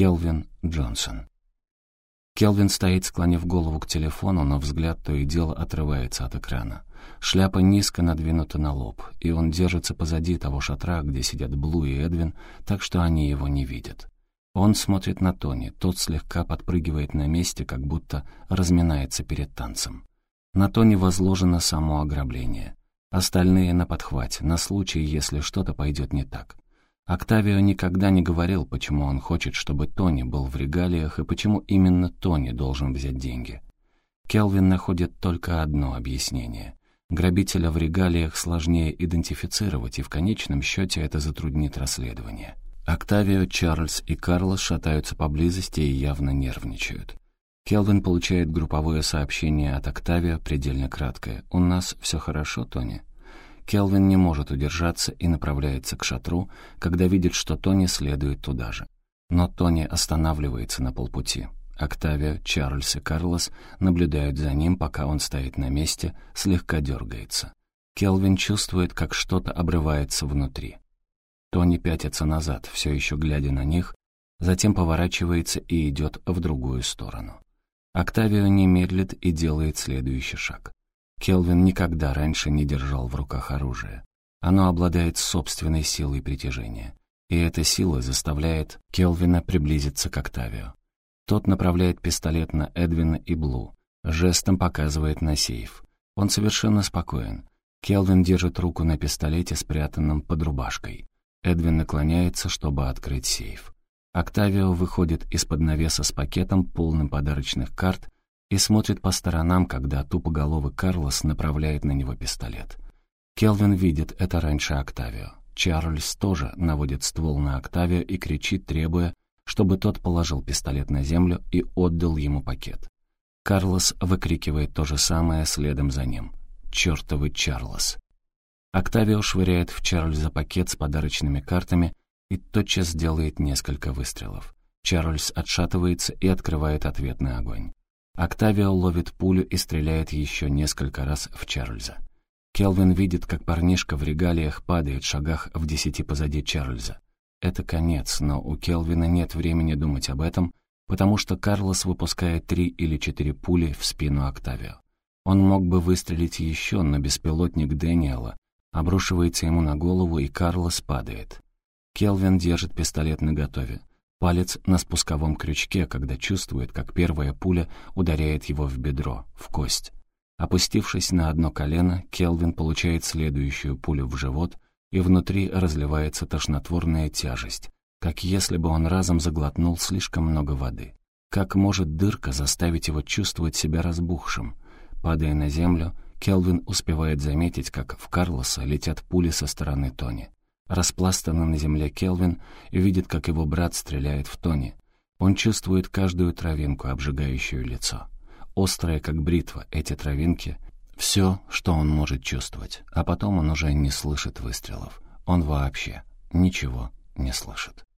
Келвин Джонсон. Келвин стоит, склонив голову к телефону, но взгляд то и дело отрывается от экрана. Шляпа низко надвинута на лоб, и он держится позади того шатра, где сидят Блу и Эдвин, так что они его не видят. Он смотрит на Тони, тот слегка подпрыгивает на месте, как будто разминается перед танцем. На Тони возложено само ограбление. Остальные на подхвате, на случай, если что-то пойдет не так. Октавио никогда не говорил, почему он хочет, чтобы Тони был в регалиях и почему именно Тони должен взять деньги. Келвин находит только одно объяснение. Грабителя в регалиях сложнее идентифицировать, и в конечном счете это затруднит расследование. Октавио, Чарльз и Карлос шатаются поблизости и явно нервничают. Келвин получает групповое сообщение от Октавио, предельно краткое. «У нас все хорошо, Тони?» Келвин не может удержаться и направляется к шатру, когда видит, что Тони следует туда же. Но Тони останавливается на полпути. Октавио, Чарльз и Карлос наблюдают за ним, пока он стоит на месте, слегка дергается. Келвин чувствует, как что-то обрывается внутри. Тони пятится назад, все еще глядя на них, затем поворачивается и идет в другую сторону. Октавио не медлит и делает следующий шаг. Келвин никогда раньше не держал в руках оружие. Оно обладает собственной силой притяжения. И эта сила заставляет Келвина приблизиться к Октавио. Тот направляет пистолет на Эдвина и Блу, жестом показывает на сейф. Он совершенно спокоен. Келвин держит руку на пистолете, спрятанном под рубашкой. Эдвин наклоняется, чтобы открыть сейф. Октавио выходит из-под навеса с пакетом, полным подарочных карт, и смотрит по сторонам, когда тупоголовый Карлос направляет на него пистолет. Келвин видит это раньше Октавио. Чарльз тоже наводит ствол на Октавио и кричит, требуя, чтобы тот положил пистолет на землю и отдал ему пакет. Карлос выкрикивает то же самое следом за ним. «Чёртовый Чарльз!» Октавио швыряет в Чарльза пакет с подарочными картами и тотчас делает несколько выстрелов. Чарльз отшатывается и открывает ответный огонь. Октавио ловит пулю и стреляет еще несколько раз в Чарльза. Келвин видит, как парнишка в регалиях падает в шагах в десяти позади Чарльза. Это конец, но у Келвина нет времени думать об этом, потому что Карлос выпускает три или четыре пули в спину Октавио. Он мог бы выстрелить еще, но беспилотник Дэниела обрушивается ему на голову, и Карлос падает. Келвин держит пистолет наготове. Палец на спусковом крючке, когда чувствует, как первая пуля ударяет его в бедро, в кость. Опустившись на одно колено, Келвин получает следующую пулю в живот, и внутри разливается тошнотворная тяжесть, как если бы он разом заглотнул слишком много воды. Как может дырка заставить его чувствовать себя разбухшим? Падая на землю, Келвин успевает заметить, как в Карлоса летят пули со стороны Тони. Распластанный на земле Келвин видит, как его брат стреляет в Тони. Он чувствует каждую травинку, обжигающую лицо. Острые, как бритва, эти травинки — все, что он может чувствовать. А потом он уже не слышит выстрелов. Он вообще ничего не слышит.